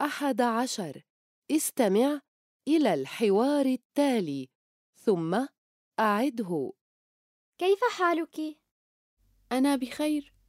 أحد عشر. استمع إلى الحوار التالي. ثم أعده. كيف حالك؟ أنا بخير.